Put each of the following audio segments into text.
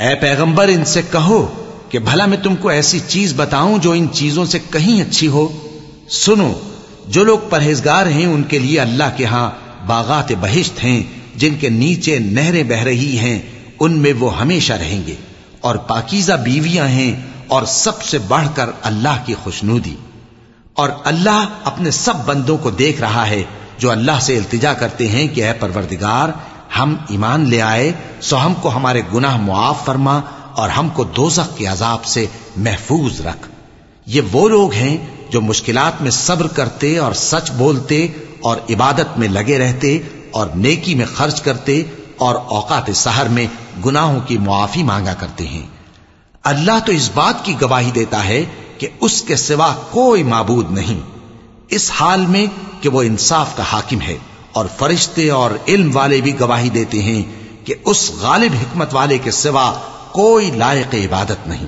ए पैगंबर इनसे कहो कि भला मैं तुमको ऐसी चीज बताऊं जो इन चीजों से कहीं अच्छी हो सुनो जो लोग परहेजगार हैं उनके लिए अल्लाह के यहां बागात बहिश्त हैं जिनके नीचे नहरें बह रही हैं उनमें वो हमेशा रहेंगे और पाकिजा बीवियाँ हैं और सबसे बढ़कर अल्लाह की खुशनूदी। और अल्लाह अपने सब बंदों को देख रहा है, जो अल्लाह से इल्तिजा करते हैं कि अः परवरदिगार, हम ईमान ले आए, सो हमको हमारे गुनाह मुआफ फरमा और हमको दोजख के अजाब से महफूज रख। ये वो लोग हैं जो मुश्किलात में सब्र करते और सच बोलते और इबादत में लगे रहते और नेकी में खर्च करते और औकात सहर में गुनाहों की मुआफी मांगा करते हैं। अल्लाह तो इस बात की गवाही देता है कि उसके सिवा कोई माबूद नहीं। इस हाल में कि वो इंसाफ का हाकिम है और फरिश्ते और इल्म वाले भी गवाही देते हैं कि उस गालिब हिकमत वाले के सिवा कोई लायक इबादत नहीं।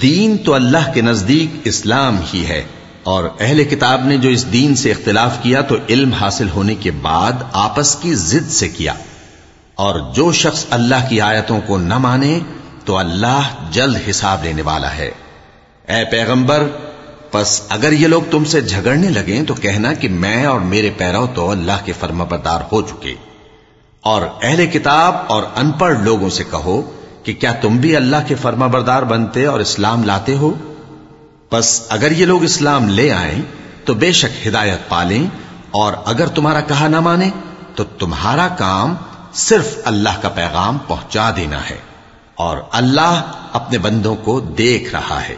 दीन तो अल्लाह के नजदीक इस्लाम ही है और अहले किताब ने जो इस दीन से इख्तिलाफ किया तो इल्म हासिल होने के बाद आपस की जिद से किया और जो शख्स अल्लाह की आयतों को न माने तो अल्लाह जल्द हिसाब लेने वाला है ए पैगंबर बस अगर ये लोग तुमसे झगड़ने लगे तो कहना कि मैं और मेरे पैरों तो अल्लाह के फर्माबरदार हो चुके। और अहले किताब और अनपढ़ लोगों से कहो कि क्या तुम भी अल्लाह के फर्माबरदार बनते और इस्लाम लाते हो? बस अगर ये लोग इस्लाम ले आए तो बेशक हिदायत पालें और अगर तुम्हारा कहा ना माने तो तुम्हारा काम सिर्फ़ अल्लाह का पैगाम पहुँचा देना है, और अल्लाह अपने बंदों को देख रहा है।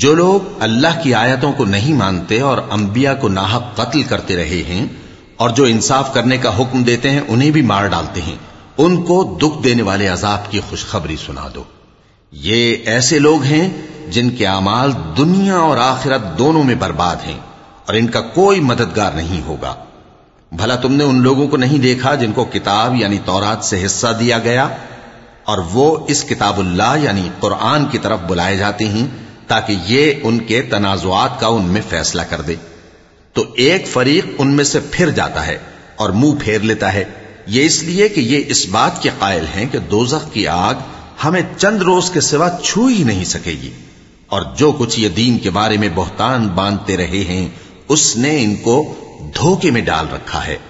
जो लोग अल्लाह की आयतों को नहीं मानते और अंबिया को नाहक कत्ल करते रहे हैं और जो इंसाफ करने का हुक्म देते हैं, उन्हें भी मार डालते हैं। उनको दुख देने वाले अजाब की खुशखबरी सुना दो। ये ऐसे लोग हैं जिनके अमाल दुनिया और आखिरत दोनों में बर्बाद हैं और इनका कोई मददगार नहीं होगा। भला तुमने उन लोगों को नहीं देखा जिनको किताब यानी तौरात से हिस्सा दिया गया? और वो इस किताबुल्लाह यानी कुरान की तरफ़ बुलाए जाते हैं ताकि ये उनके तनाजुआत का उनमें फैसला कर दे। तो एक फरीक उनमें से फिर जाता है और मुँह फेर लेता है। ये इसलिए कि ये इस बात के कायल हैं कि दोजख की आग हमें चंद रोज के सिवा छू ही नहीं सकेगी। और जो कुछ ये दीन के बारे में बहुतान बांधते रहे हैं, उसने इनको धोखे में डाल रखा है।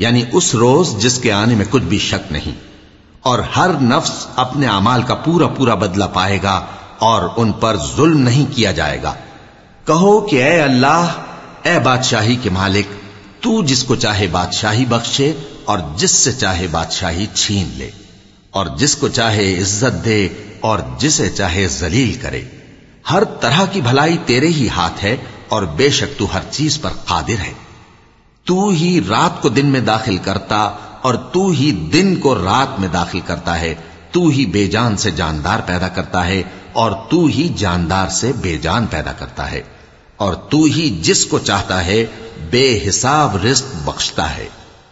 यानी उस रोज जिसके आने में कुछ भी शक नहीं। और हर नफ्स अपने अमाल का पूरा पूरा बदला पाएगा और उन पर जुल्म नहीं किया जाएगा। कहो कि ए अल्लाह, ए बादशाही के मालिक, तू जिसको चाहे बादशाही बख्शे और जिससे चाहे बादशाही छीन ले। और जिसको चाहे इज़्ज़त दे और जिसे चाहे जलील करे। हर तरह की भलाई तेरे ही हाथ है और बेशक तू हर चीज़ पर कादिर है। तू ही रात को दिन में दाखिल करता और तू ही दिन को रात में दाखिल करता है। तू ही बेजान से जानदार पैदा करता है और तू ही जानदार से बेजान पैदा करता है। और तू ही जिसको चाहता है, बेहिसाब रिस्क बख्शता है।